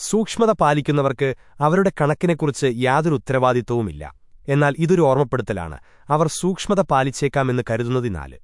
സൂക്ഷ്മത പാലിക്കുന്നവർക്ക് അവരുടെ കണക്കിനെക്കുറിച്ച് യാതൊരു ഉത്തരവാദിത്വവുമില്ല. എന്നാൽ ഇതൊരു ഓർമ്മപ്പെടുത്തലാണ്. അവർ സൂക്ഷ്മത പാലിച്ചേക്കാമെന്ന് കരുതുന്നതിനാല്